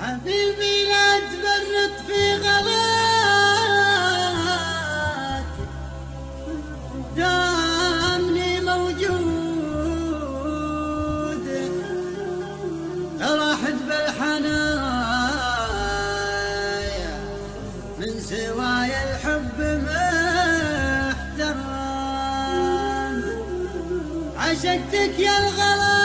حبيبي لا في دامني موجود من سوايا الحب محترم عشقتك يا الغلا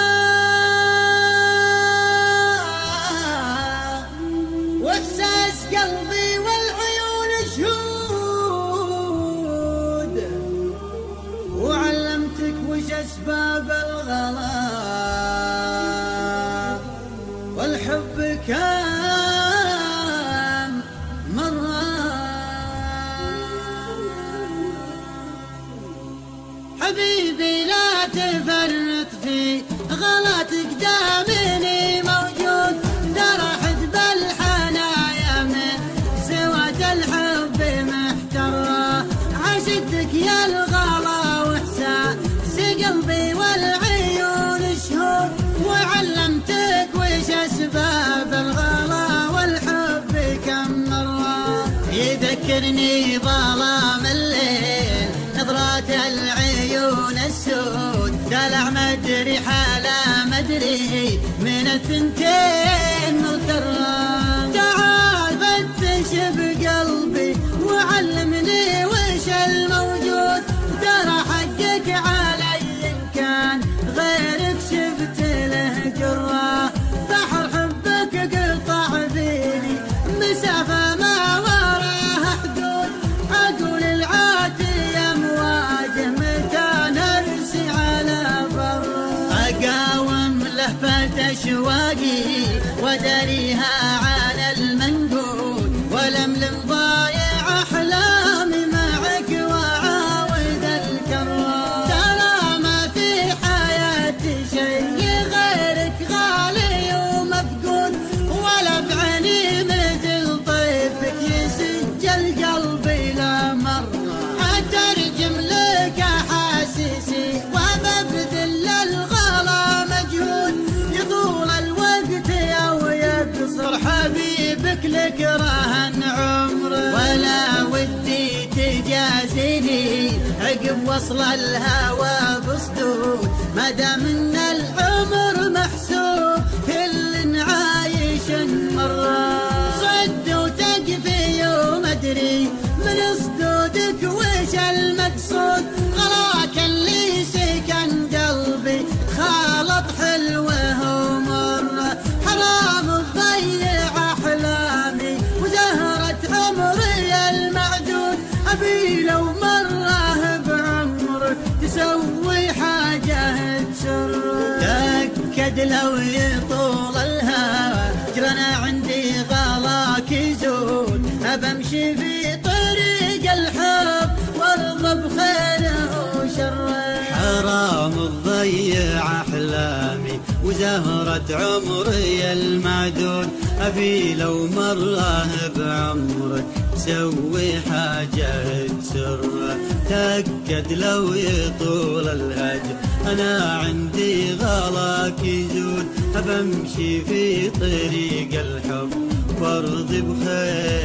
حبيبي لا تفرط في غلطك دامني موجود درحت بالحنايا من سوى الحب محترة عشقتك يا الغلا واحساس قلبي والعيون شهود وعلمتك وش اسباب الغلا والحب كم مرة يذكرني ظلام الليل نظرات العيون السود. دلع مدري حاله مدري من الثنتين. أقاوم لهفة أشواقي وداريها على المنقود ولملم حبيبك لك عمره ولا ودي تجازيني عقب وصل الهوى بصدود ما دام ان العمر محسوب، كل عايش مره صد وتقفي وما ادري من صدودك وش المقصود. تاكد لو يطول الهوى. جرنا عندي غلاك يزول. ابمشي في طريق الحب وارضى بخيره وشره. حرام تضيع احلامي وزهرة عمري المعدود ابي لو مره بعمرك تسوي حاجة تسر تأكد لو يطول الهجر أنا عندي غلاك يزول أبمشي في طريق الحب وارضي بخير.